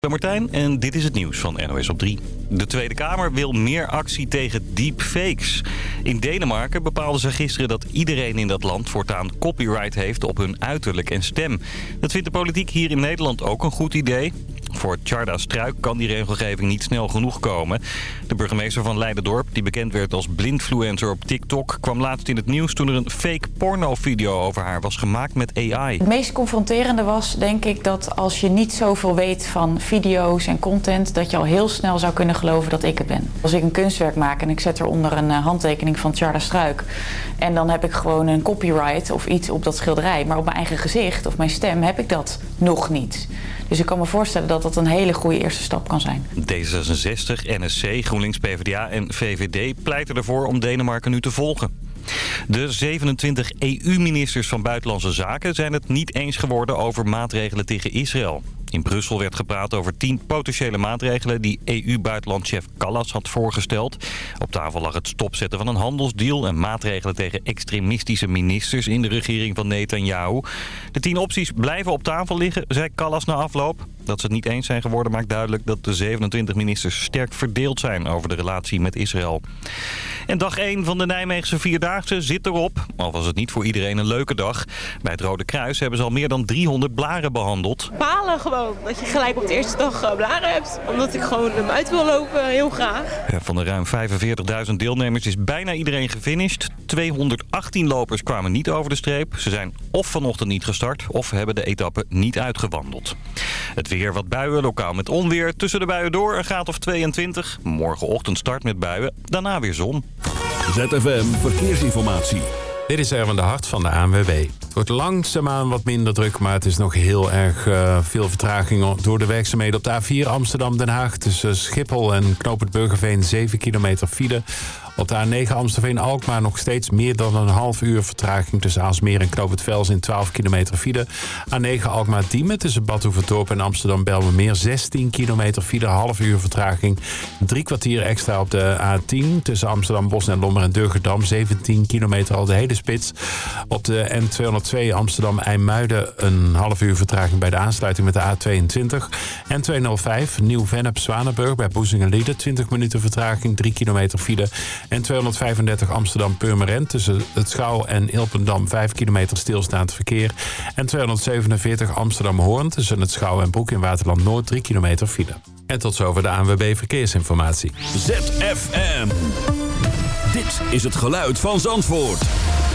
ben Martijn en dit is het nieuws van NOS op 3. De Tweede Kamer wil meer actie tegen deepfakes. In Denemarken bepaalden ze gisteren dat iedereen in dat land voortaan copyright heeft op hun uiterlijk en stem. Dat vindt de politiek hier in Nederland ook een goed idee. Voor Tjarda Struik kan die regelgeving niet snel genoeg komen. De burgemeester van Leidendorp, die bekend werd als blindfluencer op TikTok... kwam laatst in het nieuws toen er een fake porno-video over haar was gemaakt met AI. Het meest confronterende was, denk ik, dat als je niet zoveel weet van video's en content... dat je al heel snel zou kunnen geloven dat ik het ben. Als ik een kunstwerk maak en ik zet eronder een eh, handtekening van Tjarda Struik... en dan heb ik gewoon een copyright of iets op dat schilderij... maar op mijn eigen gezicht of mijn stem heb ik dat nog niet... Dus ik kan me voorstellen dat dat een hele goede eerste stap kan zijn. D66, NSC, GroenLinks, PvdA en VVD pleiten ervoor om Denemarken nu te volgen. De 27 EU-ministers van Buitenlandse Zaken zijn het niet eens geworden over maatregelen tegen Israël. In Brussel werd gepraat over tien potentiële maatregelen die EU-buitenlandchef Callas had voorgesteld. Op tafel lag het stopzetten van een handelsdeal en maatregelen tegen extremistische ministers in de regering van Netanyahu. De tien opties blijven op tafel liggen, zei Callas na afloop. Dat ze het niet eens zijn geworden maakt duidelijk dat de 27 ministers sterk verdeeld zijn over de relatie met Israël. En dag 1 van de Nijmeegse Vierdaagse zit erop. Al was het niet voor iedereen een leuke dag. Bij het Rode Kruis hebben ze al meer dan 300 blaren behandeld. Palen gewoon, dat je gelijk op de eerste dag eh, blaren hebt. Omdat ik gewoon hem uit wil lopen, heel graag. Van de ruim 45.000 deelnemers is bijna iedereen gefinished. 218 lopers kwamen niet over de streep. Ze zijn of vanochtend niet gestart of hebben de etappe niet uitgewandeld. Het weer wat buien, lokaal met onweer. Tussen de buien door een graad of 22. Morgenochtend start met buien, daarna weer zon. ZFM Verkeersinformatie. Dit is Erwin de Hart van de ANWB. Wordt langzaamaan wat minder druk, maar het is nog heel erg uh, veel vertraging door de werkzaamheden op de A4 Amsterdam-Den Haag. Tussen Schiphol en Knoop het Burgerveen 7 kilometer file. Op de A9 Amstelveen-Alkmaar nog steeds meer dan een half uur vertraging... tussen Aalsmeer en Knoop het Vels in 12 kilometer file. A9 Alkmaar-Diemen tussen Badhoevedorp en Amsterdam-Belmermeer... 16 kilometer file, half uur vertraging. Drie kwartier extra op de A10 tussen Amsterdam-Bos en Lommer en Durgedam. 17 kilometer al de hele spits. Op de N202 Amsterdam-IJmuiden een half uur vertraging... bij de aansluiting met de A22. N205 Nieuw-Vennep-Zwanenburg bij Boezingen-Lieden. 20 minuten vertraging, 3 kilometer file... En 235 Amsterdam-Purmerend tussen het Schouw en Ilpendam 5 kilometer stilstaand verkeer. En 247 Amsterdam-Hoorn tussen het Schouw en Broek in Waterland Noord 3 kilometer file. En tot zover de ANWB Verkeersinformatie. ZFM. Dit is het geluid van Zandvoort.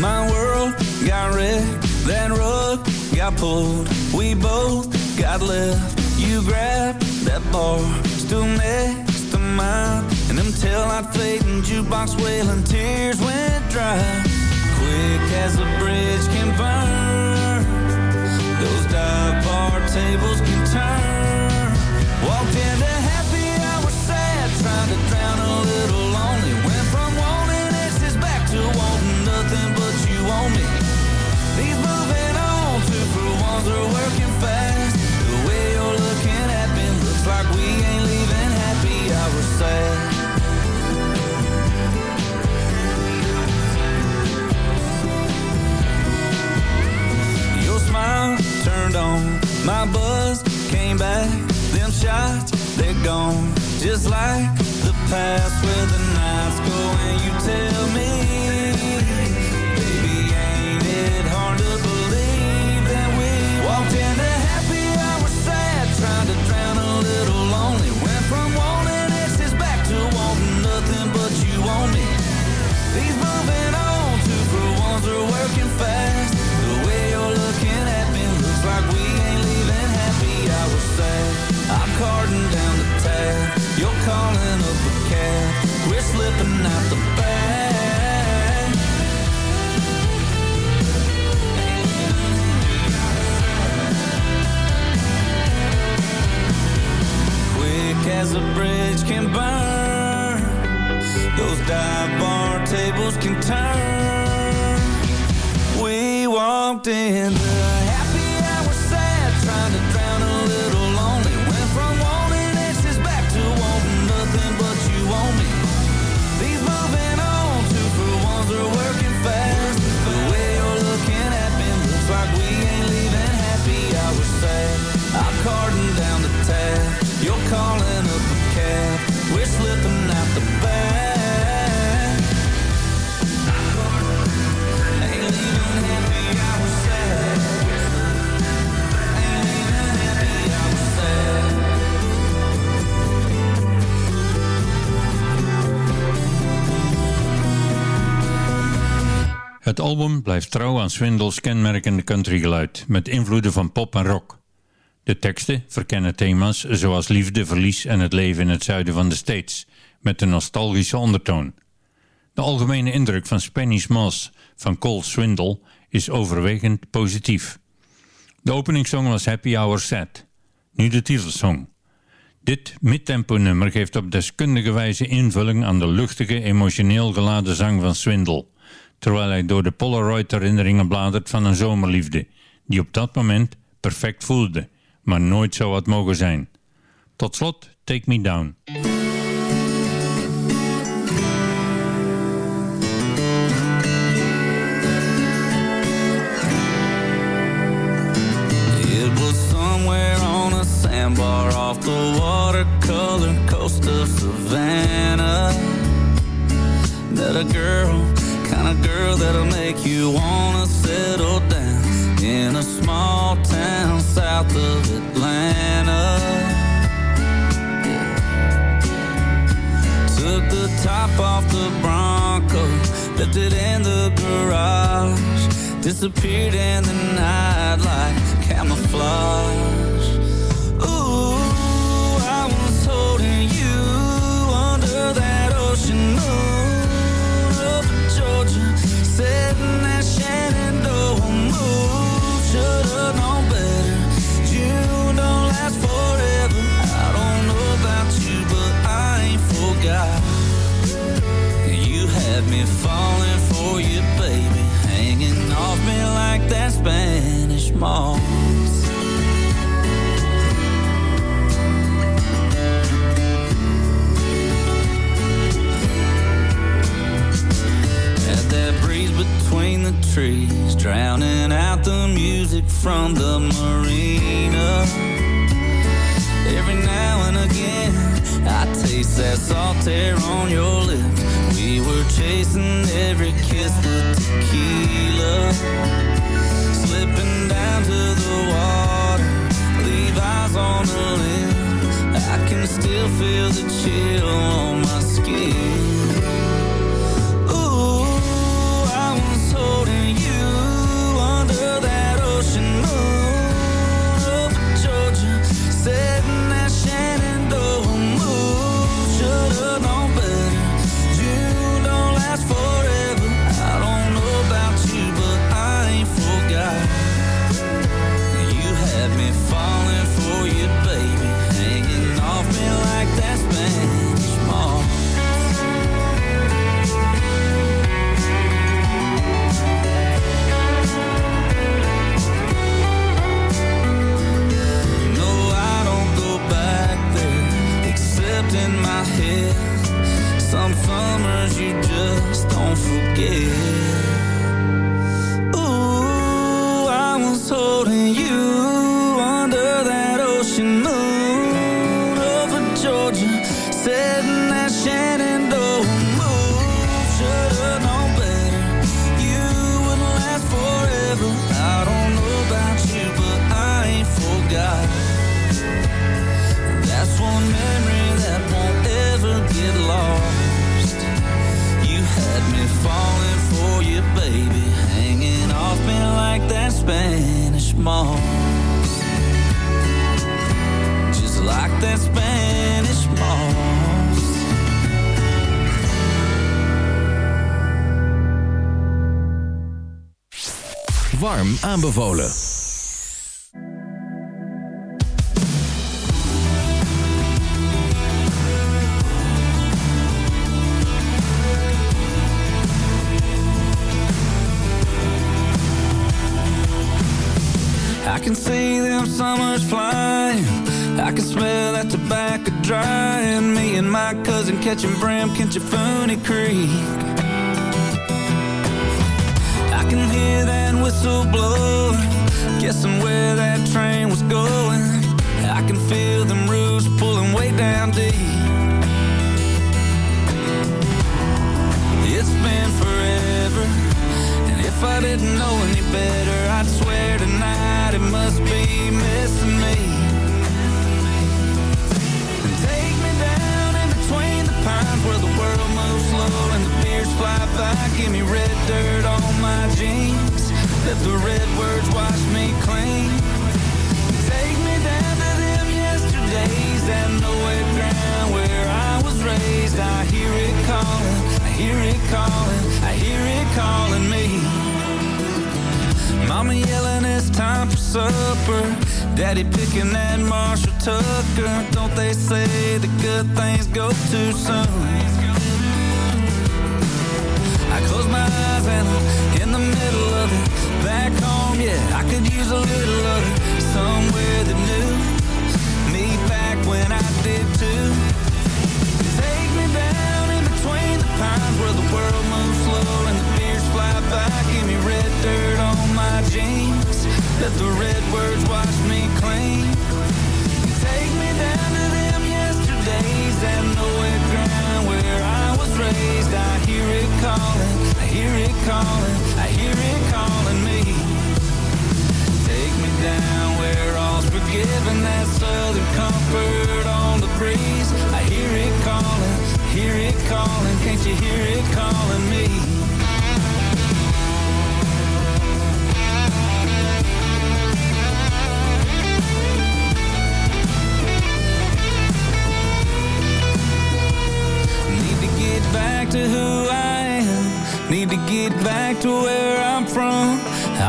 my world got wrecked, that rug got pulled, we both got left. You grabbed that bar stood next to mine. And them taillight fading, jukebox wailing, tears went dry. Quick as a bridge can burn. Those dive bar tables turned on, my buzz came back. Them shots, they're gone. Just like the past where the nights go and you tell me as a bridge can burn. Those dive bar tables can turn. We walked in Album blijft trouw aan Swindles kenmerkende countrygeluid, met invloeden van pop en rock. De teksten verkennen thema's zoals liefde, verlies en het leven in het zuiden van de States, met een nostalgische ondertoon. De algemene indruk van Spanish Moss van Cole Swindle is overwegend positief. De openingssong was Happy Hour Sad, nu de titelsong. Dit midtempo nummer geeft op deskundige wijze invulling aan de luchtige, emotioneel geladen zang van Swindle, terwijl hij door de Polaroid herinneringen bladert van een zomerliefde, die op dat moment perfect voelde, maar nooit zo had mogen zijn. Tot slot, Take Me Down. It was somewhere on a sandbar off the watercolor coast of Savannah. A girl, kind of girl that'll make you wanna settle down in a small town south of Atlanta. Took the top off the Bronco, left it in the garage. Disappeared in the night like camouflage. Had me falling for you, baby, hanging off me like that Spanish moss. Had that breeze between the trees, drowning out the music from the marina. Every now and again, I taste that salt air on your lips. We were chasing every kiss with tequila. Slipping down to the water, eyes on the limb. I can still feel the chill on my skin. Summers aanbevolen. I can see them summers flying. I can smell that tobacco drying. Me and my cousin catching brim Kinchafoonee Creek. I can hear whistle blowing, guessing where that train was going. I can feel them roofs pulling way down deep. It's been forever, and if I didn't know any better, I'd swear tonight it must be missing me. Take me down in between the pines where the world moves slow and the beers fly by. Give me red dirt on my jeans, let the red words wash me clean. Take me down to them yesterdays, that nowhere ground where I was raised. I hear it calling, I hear it calling, I hear it calling me. Mama yelling, it's time for supper. Daddy picking that Marshall Tucker. Don't they say the good things go too soon? Close my eyes and I'm in the middle of it. Back home, yeah, I could use a little of it. Somewhere that knew me back when I did too. Take me down in between the pines where the world moves slow and the beers fly by. Give me red dirt on my jeans. Let the red words wash me clean. Take me down to them yesterdays nowhere ground where I. I hear it calling, I hear it calling, I hear it calling me. Take me down where all's forgiven, that southern comfort on the breeze. I hear it calling, hear it calling, can't you hear it calling me? Back to who I am. Need to get back to where I'm from.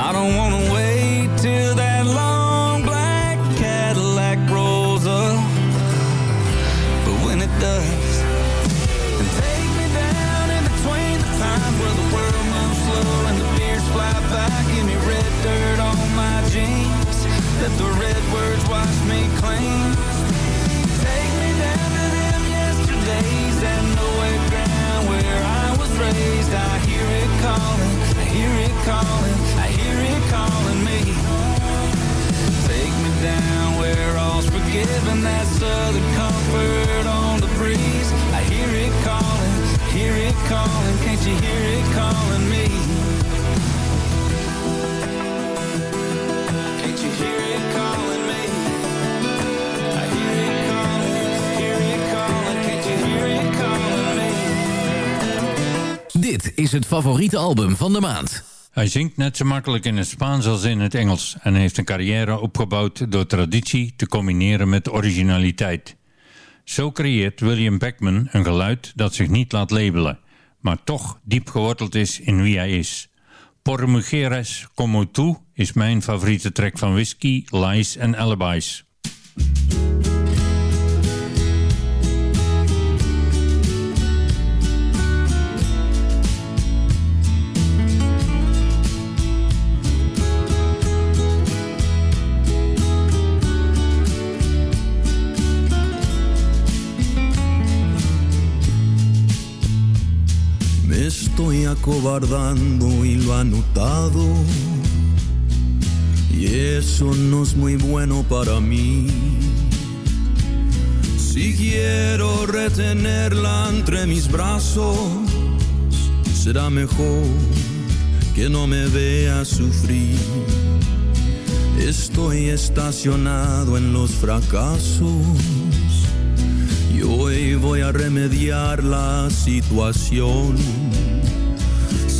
I don't wanna wait till that long black Cadillac rolls up. But when it does, then take me down in between the times where the world moves slow and the beers fly by. Give me red dirt on my jeans. Let the red words wash me clean. I. I hear it calling, I hear it calling, I hear it calling me. Take me down where all's forgiven, that southern comfort on the breeze. I hear it calling, hear it calling, can't you hear it calling me? Is het favoriete album van de maand. Hij zingt net zo makkelijk in het Spaans als in het Engels en heeft een carrière opgebouwd door traditie te combineren met originaliteit. Zo creëert William Beckman een geluid dat zich niet laat labelen, maar toch diep geworteld is in wie hij is. Por mujeres como tú is mijn favoriete track van Whiskey, Lies en Alibis. Estoy acobardando y lo han notado. Y eso no es muy bueno para mí. Si quiero retenerla entre mis brazos, será mejor que no me vea sufrir. Estoy estacionado en los fracasos y hoy voy a remediar la situación.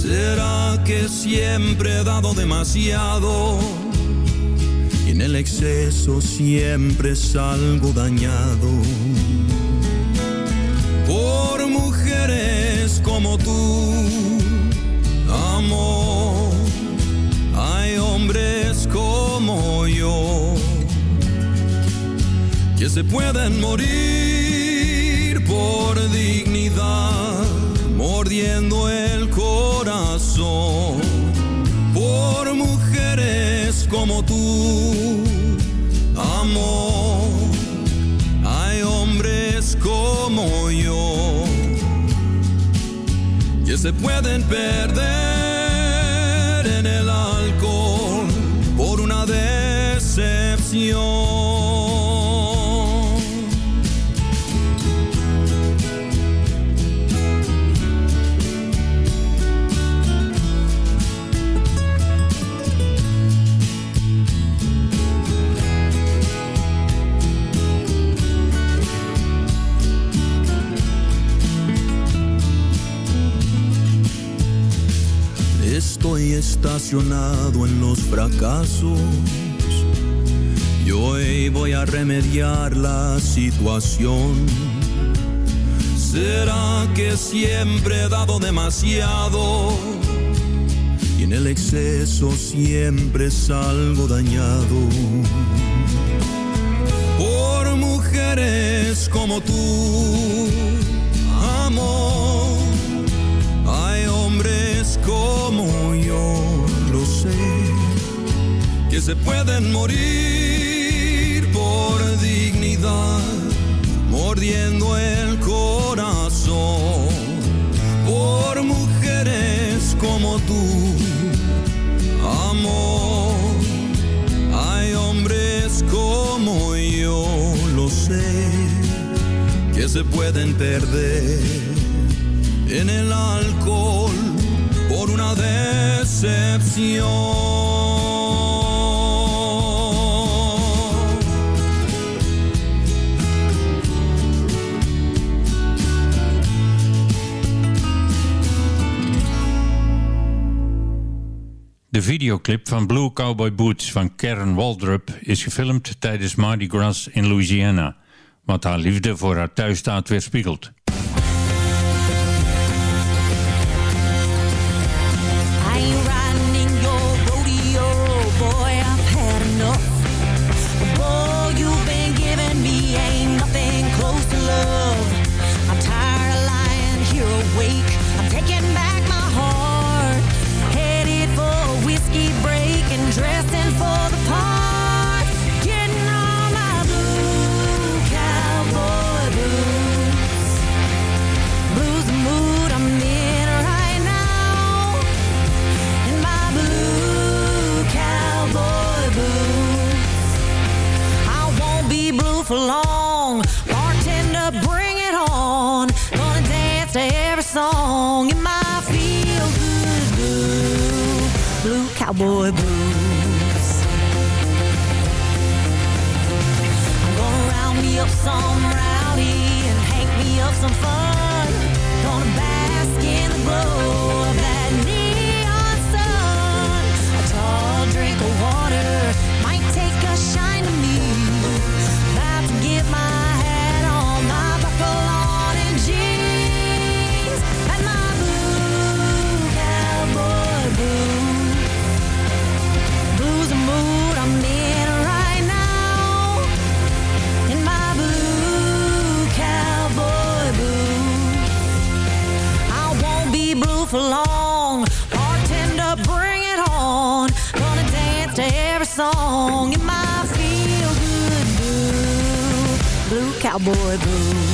¿Será que siempre he dado demasiado? Y en el exceso siempre salgo dañado. Por mujeres como tú, amor, hay hombres como yo que se pueden morir por dignidad, mordiendo el corazón. Mujeres como tú, amor. Hay hombres como yo que se pueden perder en el alcohol por una decepción. Estacionado en los fracasos y hoy voy a remediar la situación. ¿Será que siempre he dado demasiado? Y en el exceso siempre salgo dañado. Por mujeres como tú, como yo, lo sé, que se pueden morir por dignidad, mordiendo el corazón. Por mujeres como tú, amor. Hay hombres como yo, lo sé, que se pueden perder en el alcohol una. De videoclip van Blue Cowboy Boots van Karen Waldrop is gefilmd tijdens Mardi Gras in Louisiana, wat haar liefde voor haar thuisstaat weerspiegelt. Cowboy boots. I'm gonna round me up some rowdy and hank me up some fun. Cowboy bordo.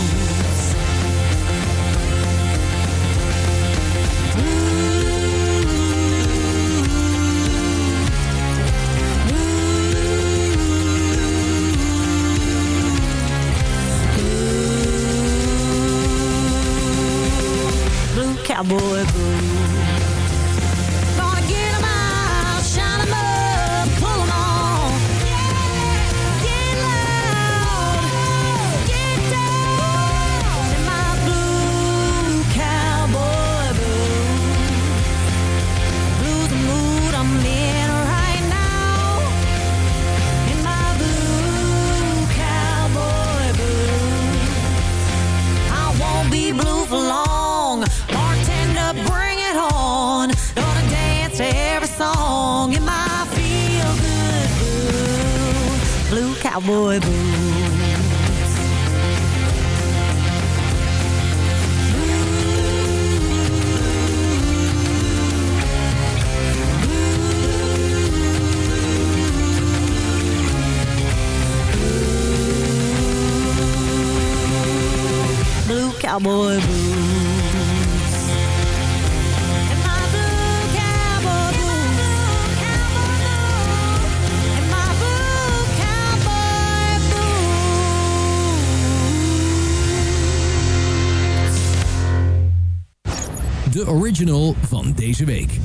De original van deze week.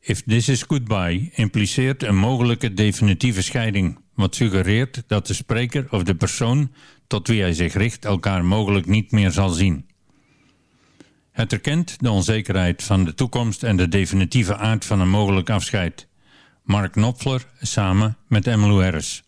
If This Is Goodbye impliceert een mogelijke definitieve scheiding, wat suggereert dat de spreker of de persoon tot wie hij zich richt elkaar mogelijk niet meer zal zien. Het erkent de onzekerheid van de toekomst en de definitieve aard van een mogelijk afscheid. Mark Knopfler samen met Emmylou Harris.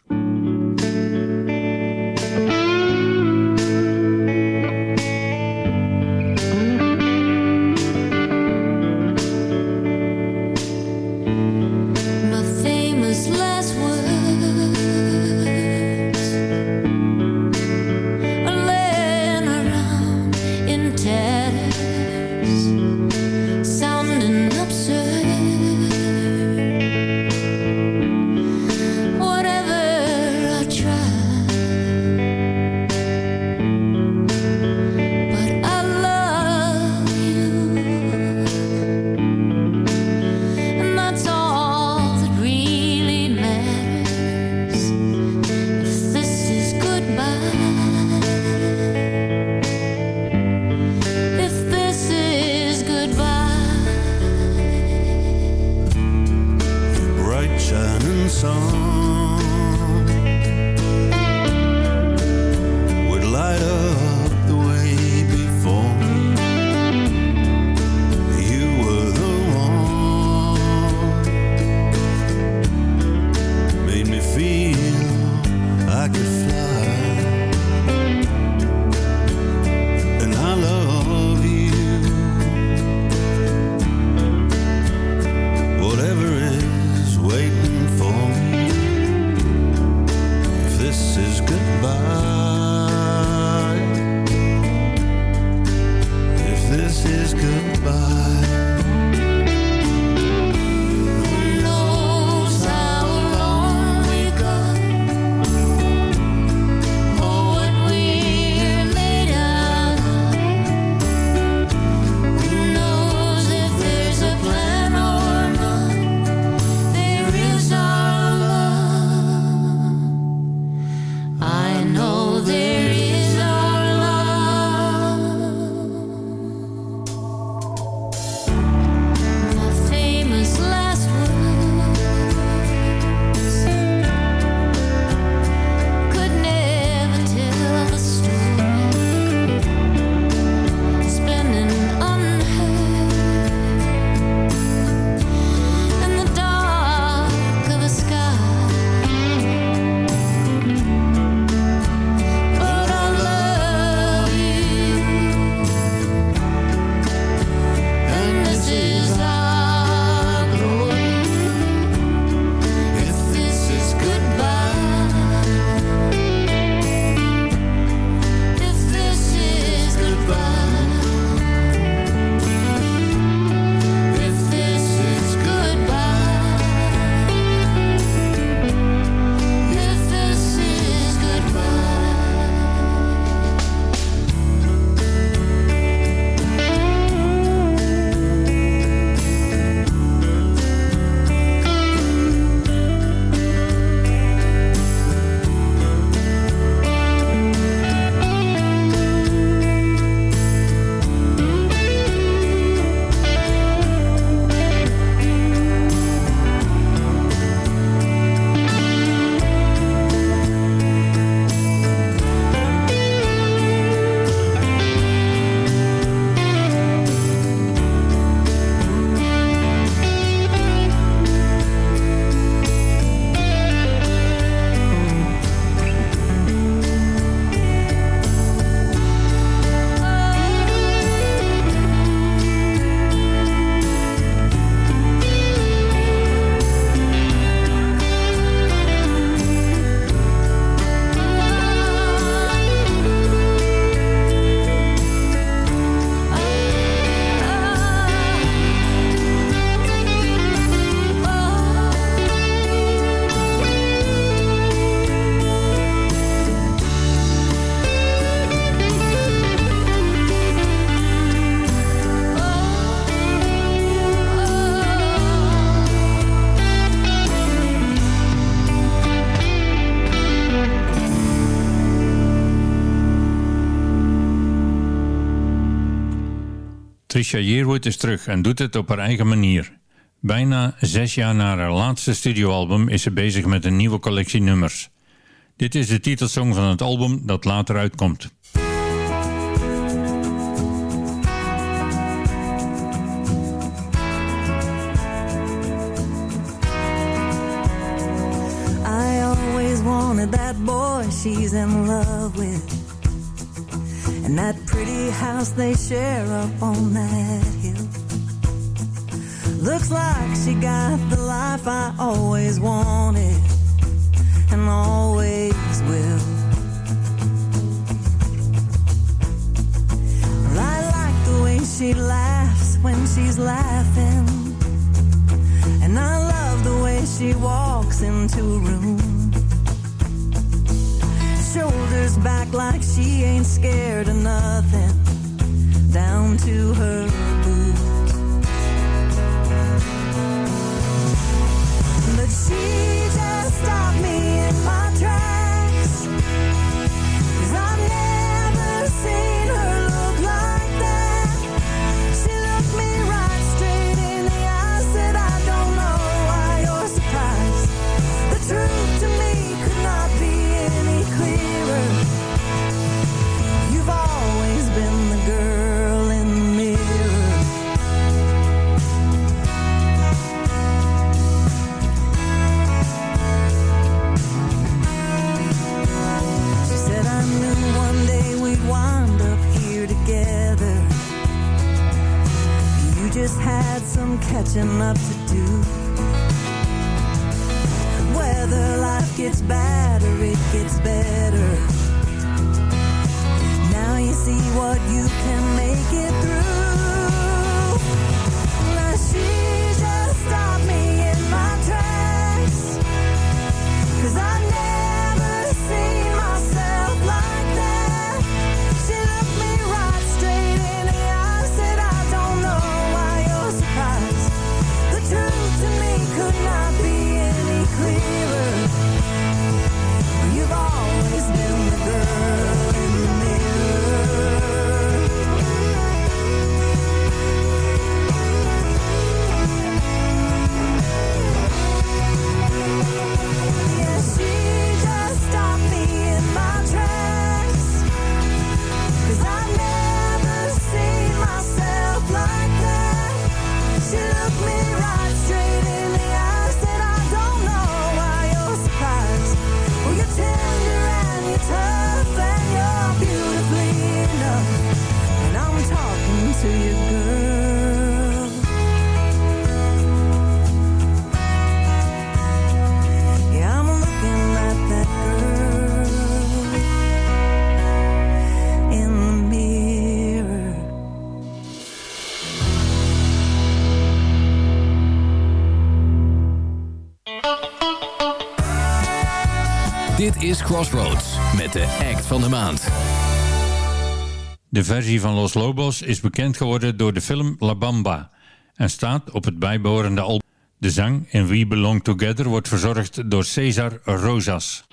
Is goodbye, Trisha Yearwood is terug en doet het op haar eigen manier. Bijna zes jaar na haar laatste studioalbum is ze bezig met een nieuwe collectie nummers. Dit is de titelsong van het album dat later uitkomt. I always wanted that boy she's in love with. And that pretty house they share up on that hill. Looks like she got the life I always wanted and always will. Well, I like the way she laughs when she's laughing. And I love the way she walks into a back like she ain't scared of nothing. Down to her catching up to do. Whether life gets bad or it gets better. Now you see what you can make it through. Crossroads met de act van de maand. De versie van Los Lobos is bekend geworden door de film La Bamba en staat op het bijbehorende album. De zang in We Belong Together wordt verzorgd door Cesar Rosas.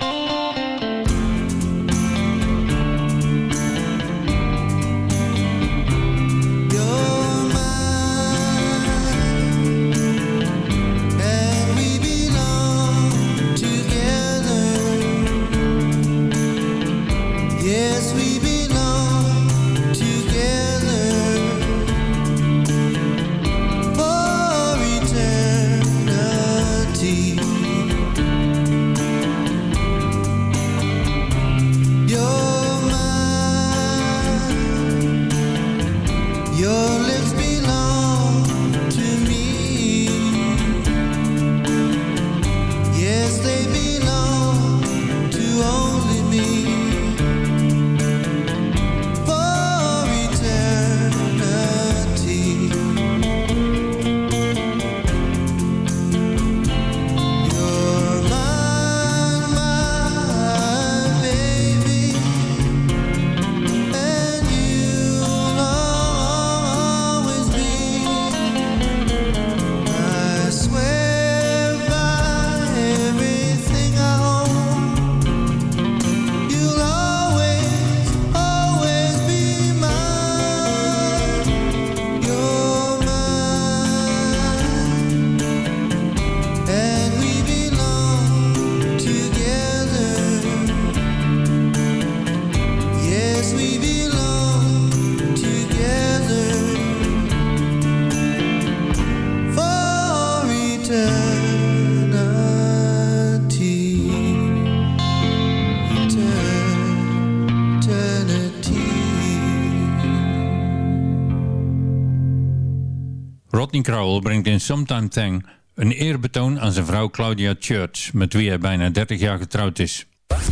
Crowell brengt in Sometime Thing een eerbetoon aan zijn vrouw Claudia Church, met wie hij bijna 30 jaar getrouwd is.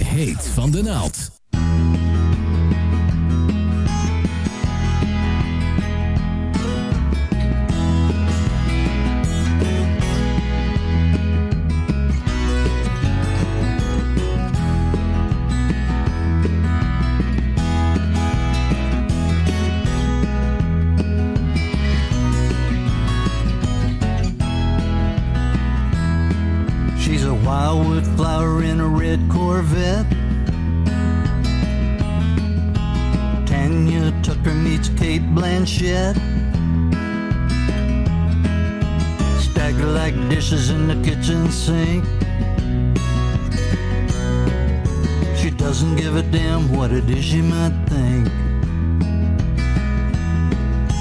Heet van de naald. Like dishes in the kitchen sink. She doesn't give a damn what it is you might think.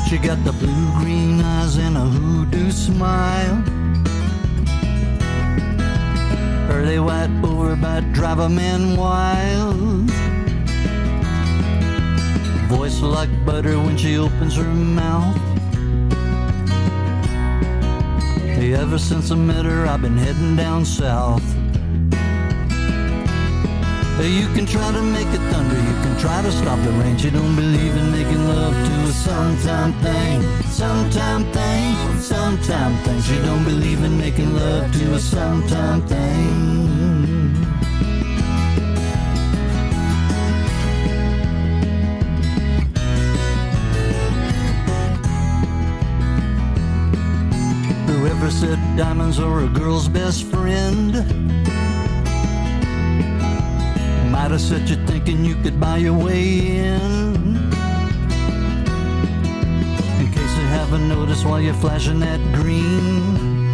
She got the blue green eyes and a hoodoo smile. Early white overbite drive a man wild. Voice like butter when she opens her mouth. Ever since I met her, I've been heading down south. You can try to make it thunder, you can try to stop the rain. She don't believe in making love to a sometime thing, sometime thing, sometime thing. She don't believe in making love to a sometime thing. Said diamonds are a girl's best friend might have set you thinking you could buy your way in. In case you haven't noticed while you're flashing that green.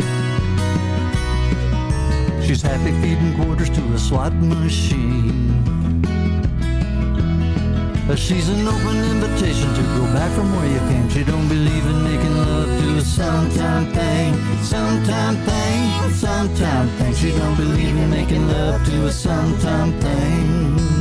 She's happy feeding quarters to a slot machine. She's an open invitation to go back from where you came. She don't believe in making love to a sometime thing, sometime thing, sometime thing. She don't believe in making love to a sometime thing.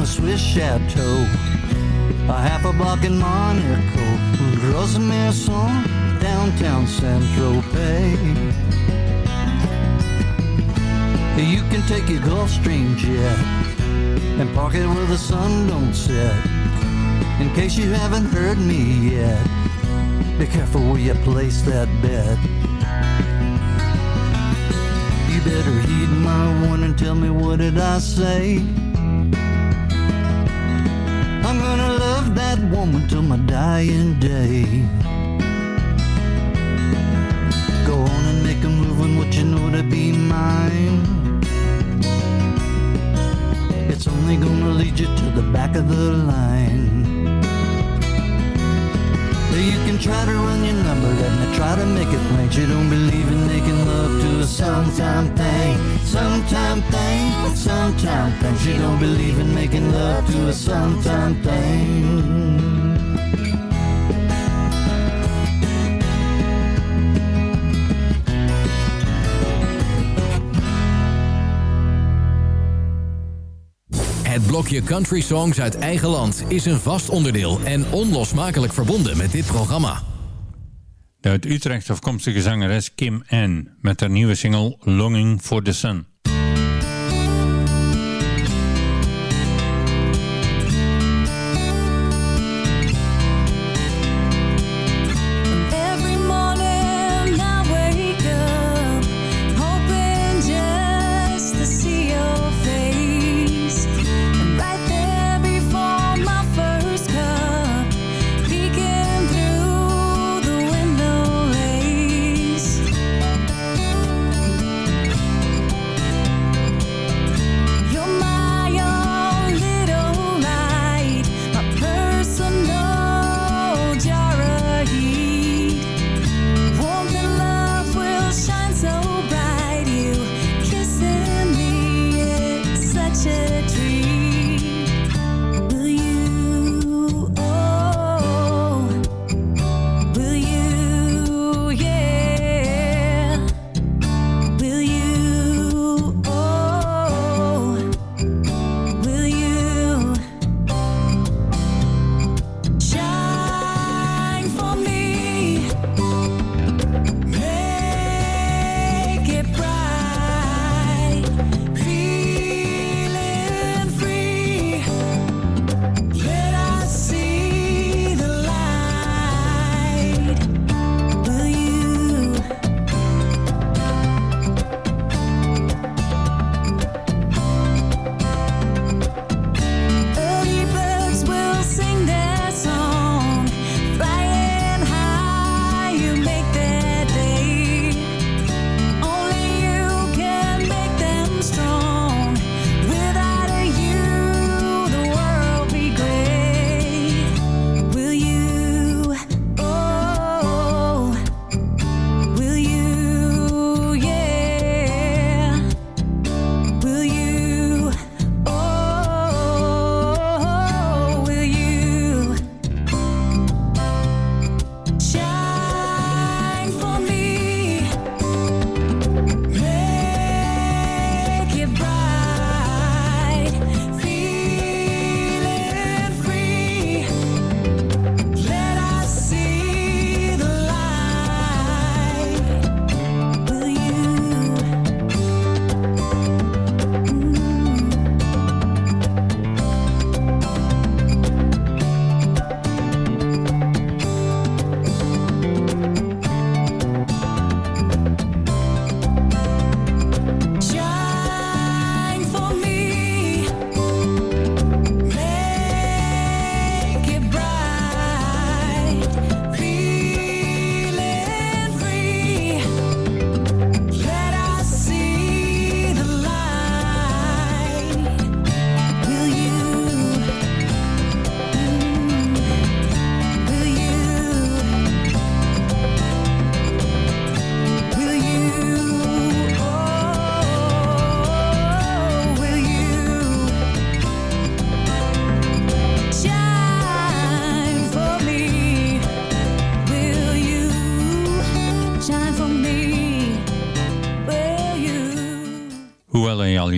A Swiss chateau, a half a block in Monaco, Rosemerson, downtown Saint-Tropez. You can take your Gulfstream jet and park it where the sun don't set. In case you haven't heard me yet, be careful where you place that bet. You better heed my warning, tell me what did I say? That woman till my dying day. Go on and make a move on what you know to be mine. It's only gonna lead you to the back of the line. You can try to run your number, let me try to make it plain. You don't believe in making love to a sometime thing, sometime thing, sometime thing. She don't believe in making love to a sometime thing. Blokje Country Songs uit eigen land is een vast onderdeel en onlosmakelijk verbonden met dit programma. De uit Utrecht afkomstige zangeres Kim Ann met haar nieuwe single Longing for the Sun.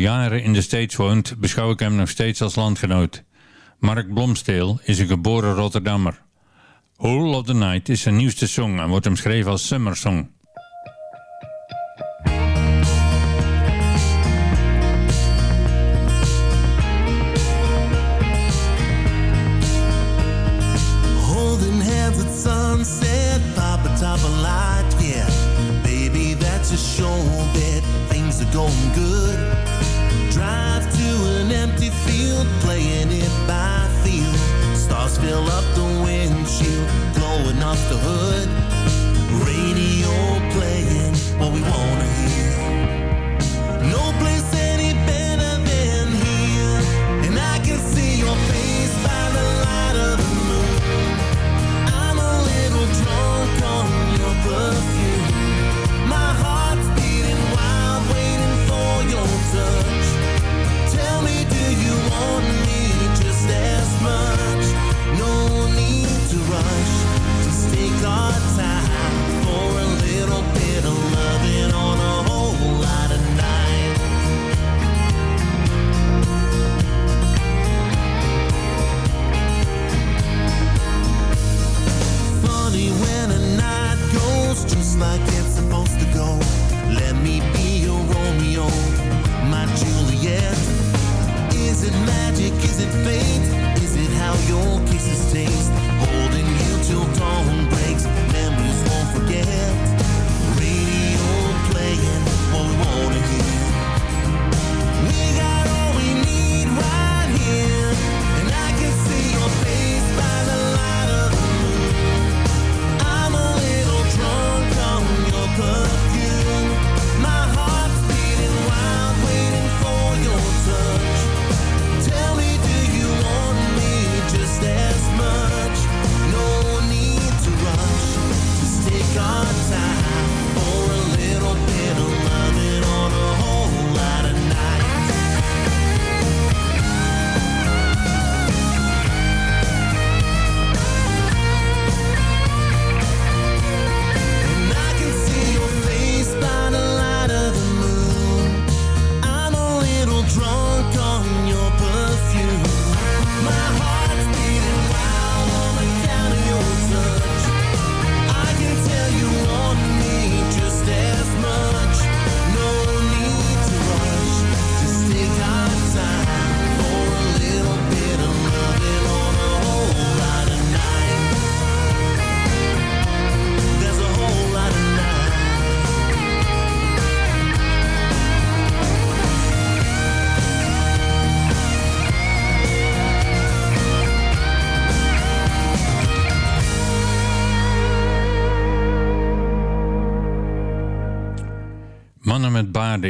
jaren in de States woont, beschouw ik hem nog steeds als landgenoot. Mark Blomsteel is een geboren Rotterdammer. All of the Night is zijn nieuwste song en wordt omschreven als Summer Song.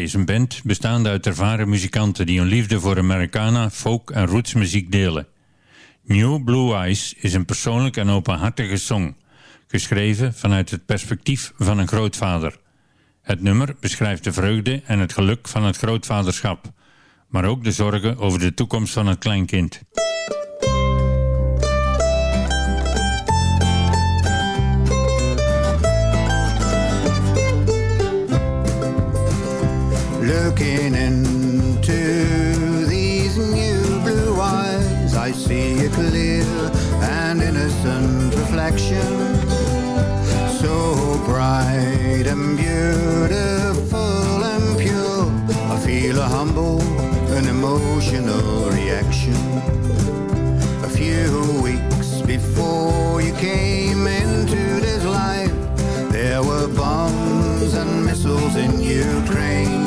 Is een band bestaande uit ervaren muzikanten die hun liefde voor Americana, folk en rootsmuziek delen. New Blue Eyes is een persoonlijk en openhartige song, geschreven vanuit het perspectief van een grootvader. Het nummer beschrijft de vreugde en het geluk van het grootvaderschap, maar ook de zorgen over de toekomst van het kleinkind. Looking into these new blue eyes, I see a clear and innocent reflection. So bright and beautiful and pure, I feel a humble and emotional reaction. A few weeks before you came into this life, there were bombs and missiles in Ukraine.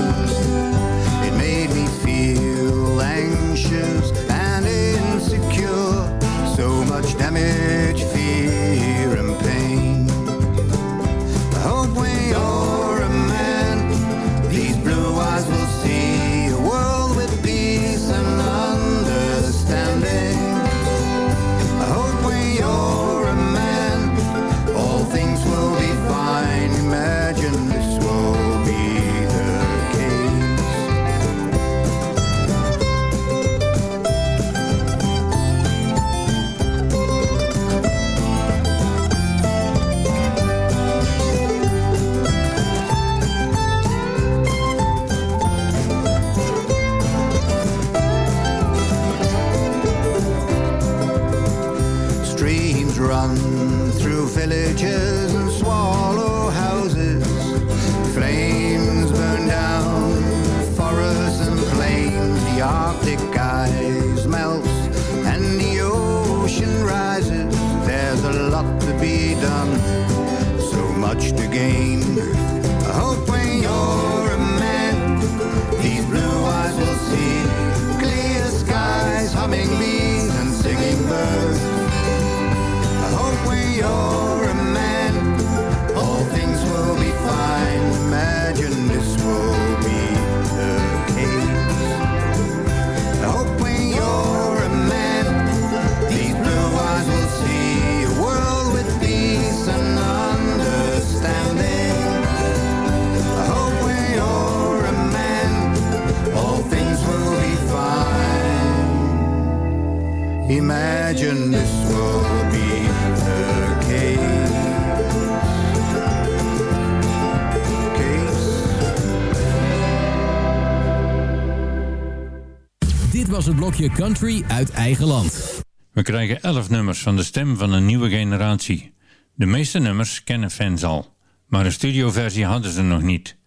Was het blokje Country uit eigen land. We krijgen 11 nummers van de stem van een nieuwe generatie. De meeste nummers kennen fans al, maar een studioversie hadden ze nog niet.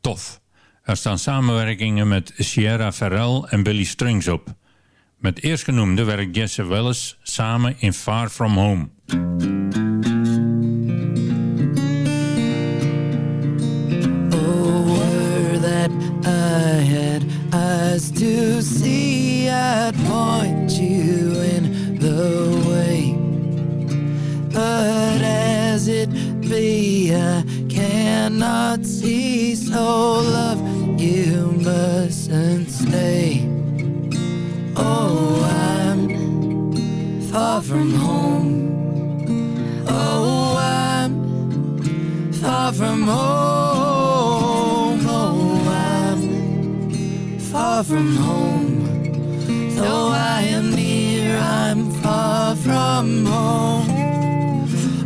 Tof. Er staan samenwerkingen met Sierra Farrell en Billy Strings op. Met eerstgenoemde werkt Jesse Welles samen in Far From Home. Oh, were that I had eyes to see, I'd point you in the way. But as it be, I cannot see, so love, you mustn't stay. Oh, I'm far from home. Oh, I'm far from home. Oh, I'm far from home. Though I am near, I'm far from home.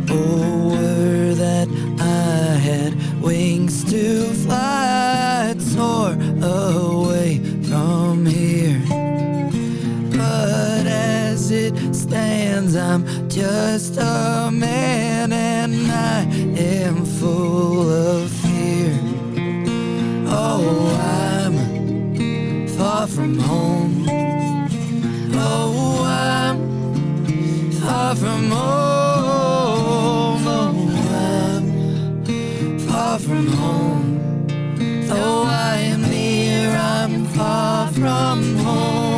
Oh, were that I had wings to fly, I'd soar away from here. But as it stands, I'm just a man and I am full of fear. Oh, I'm far from home. Far from home. Oh, I'm far from home. Though I am near, I'm far from home.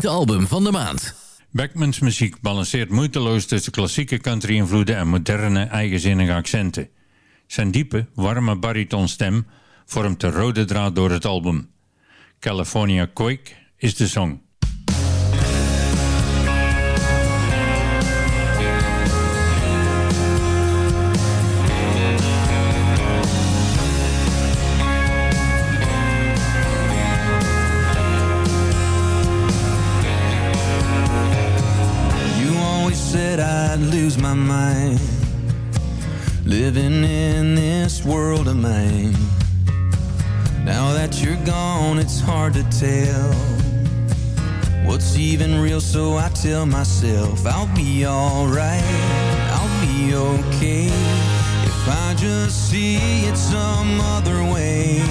Favoriete album van de maand. Beckmans muziek balanceert moeiteloos tussen klassieke country-invloeden en moderne, eigenzinnige accenten. Zijn diepe, warme baritonstem vormt de rode draad door het album. California Quake is de song. my mind. Living in this world of mine. Now that you're gone, it's hard to tell What's even real, so I tell myself I'll be alright, I'll be okay. If I just see it some other way.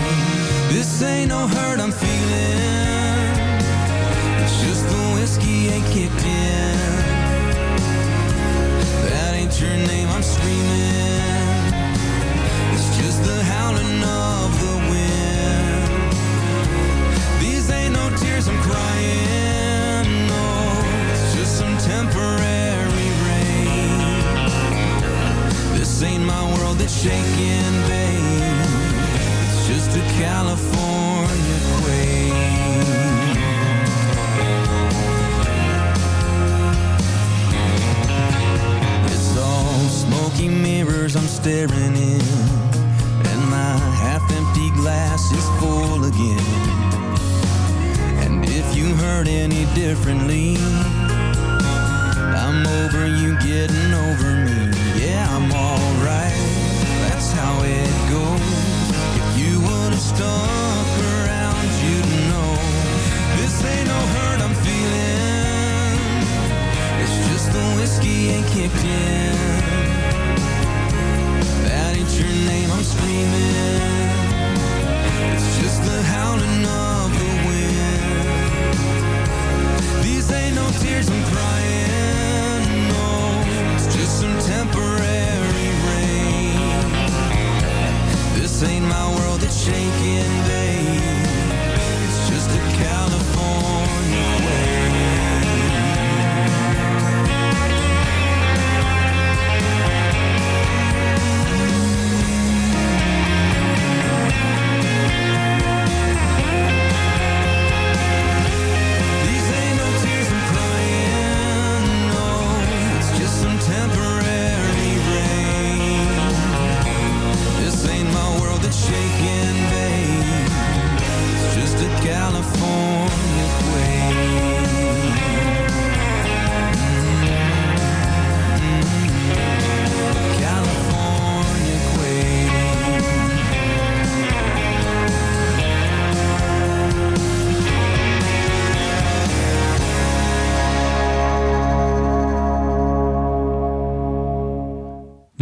This ain't no hurt I'm feeling. It's just the whiskey ain't kicked in I'm screaming. It's just the howling of the wind. These ain't no tears I'm crying. No, it's just some temporary rain. This ain't my world that's shaking, babe. It's just a California quake. Smoky mirrors I'm staring in, and my half-empty glass is full again. And if you heard any differently, I'm over you getting over me. Yeah, I'm alright. That's how it goes. If you would have stuck around, you'd know. This ain't no hurt I'm feeling. It's just the whiskey ain't kicked in.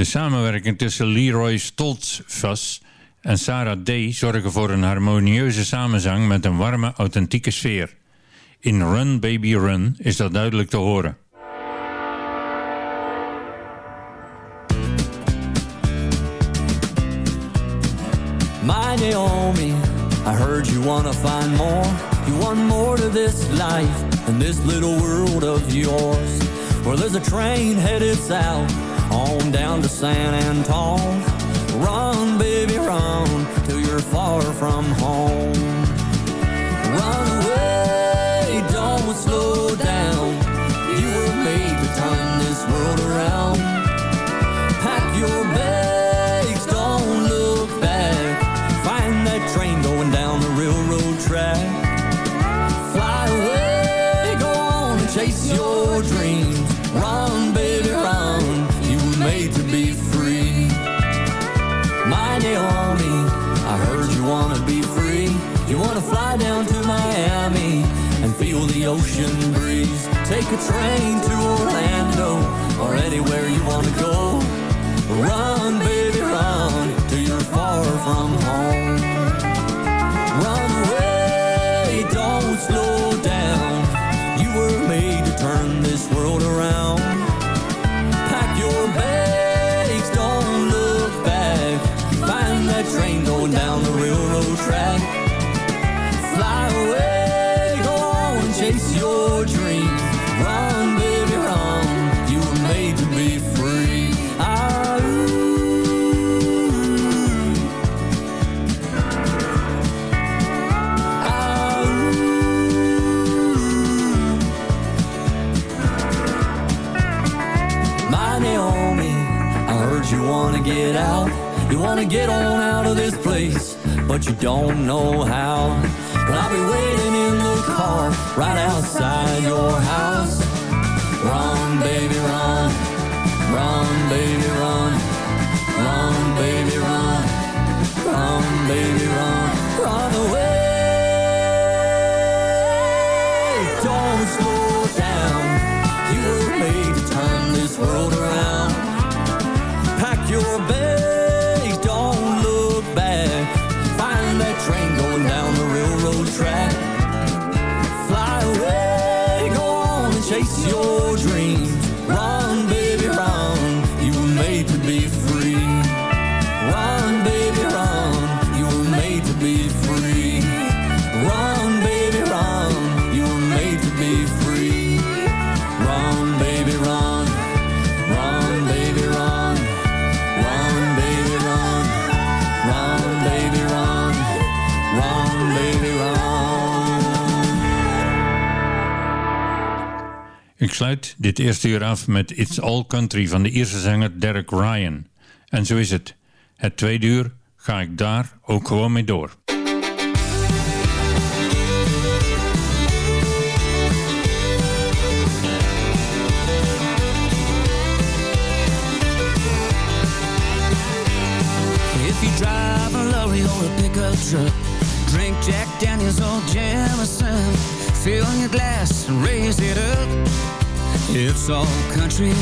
Samenwerking tussen Leroy Stoltzfus en Sarah Day zorgen voor een harmonieuze samenzang met een warme, authentieke sfeer. In Run Baby Run is dat duidelijk te horen. My Naomi, I heard you wanna find more. You want more to this life and this little world of yours. Well, there's a train headed south on down to San Antone. Run, baby, run Take a train to Orlando or anywhere you wanna go. Run, baby, wanna get on out of this place, but you don't know how. Well, I'll be waiting in the car right outside your house. Run, baby, run. Run, baby, run. Run, baby, run. baby, sluit dit eerste uur af met It's All Country van de Ierse zanger Derek Ryan. En zo is het. Het tweede uur ga ik daar ook gewoon mee door. If you drive a lorry or a pickup truck, drink Jack Daniels or Jameson, fill your glass and raise it up. It's all country,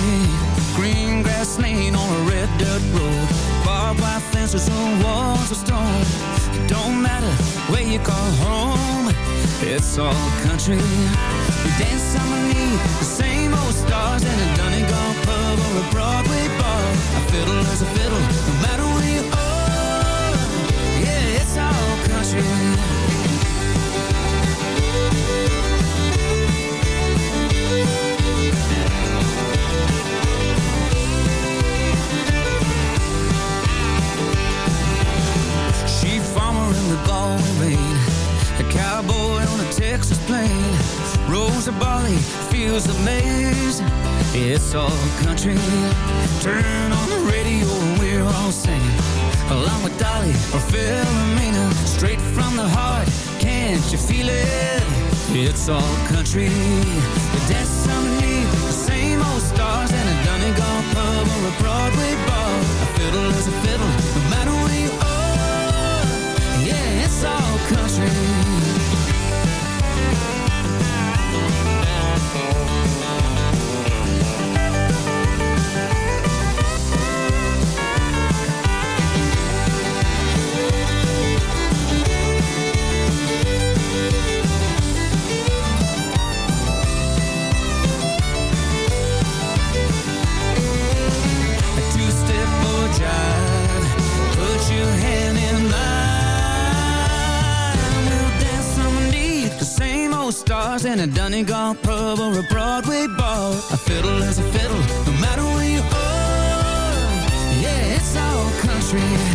green grass lane on a red dirt road, barbed wire fences or walls of stone. It don't matter where you call home, it's all country. We dance underneath the same old stars in a Donegal pub or a Broadway bar. A fiddle is a fiddle, no matter where you are. Yeah, it's all country. The Galway rain, a cowboy on a Texas plain, barley, fields of maize. It's all country. Turn on the radio and we're all singing, along with Dolly or Philomena, straight from the heart. Can't you feel it? It's all country. We dance underneath the same old stars in a Donegal pub or a Broadway bar. A fiddle is a fiddle, stars in a Donegal pub or a Broadway bar. A fiddle is a fiddle, no matter where you are. Yeah, it's all country.